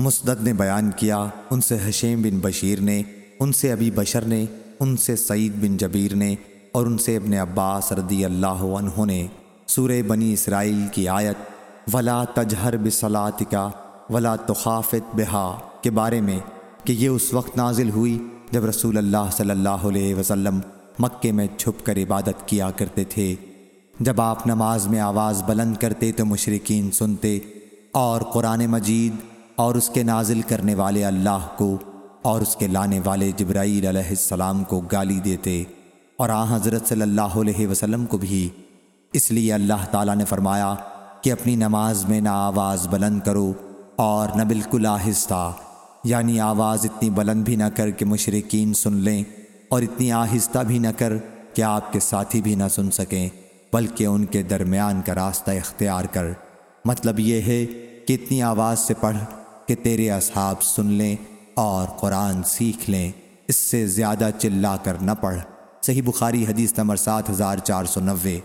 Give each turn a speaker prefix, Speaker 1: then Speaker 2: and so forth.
Speaker 1: مسدد نے بیان کیا، ان سے حشیم بن بشیر نے، ان سے ابی بشر نے، ان سے سعید بن جبیر نے اور ان سے ابن عباس رضی اللہ عنہ نے۔ سورہ بنی اسرائیل کی آیت، ولا تجہر بصلاطکا ولا تخافت بہا کے بارے میں کہ یہ اس وقت نازل ہوئی جب رسول اللہ صلی اللہ علیہ وسلم مکے میں چھپ کر عبادت کیا کرتے تھے۔ جب آپ نماز میں آواز بلند کرتے تو مشرقین سنتے، اور قرآن مجید اور اس کے نازل کرنے والے اللہ کو اور اس کے لانے والے جبرائیل علیہ السلام کو گالی دیتے اور آ حضرت صلی اللہ علیہ وسلم کو بھی۔ اس لیے اللہ تعالیٰ نے فرمایا کہ اپنی نماز میں نہ آواز بلند کرو اور نہ بالکل آہستہ یعنی آواز اتنی بلند بھی نہ کر کہ مشرقین سن لیں اور اتنی آہستہ بھی نہ کر کہ آپ کے ساتھی بھی نہ سن سکیں، بلکہ ان کے درمیان کا راستہ اختیار کر۔ مطلب یہ ہے کہ اتنی آواز سے پڑھ کہ تیرے اصحاب سن لیں اور قرآن سیکھ لیں۔ اس سے زیادہ چلا کر نہ پڑھ۔ صحیح بخاری حدیث اور سات ہزار چار سو نوے۔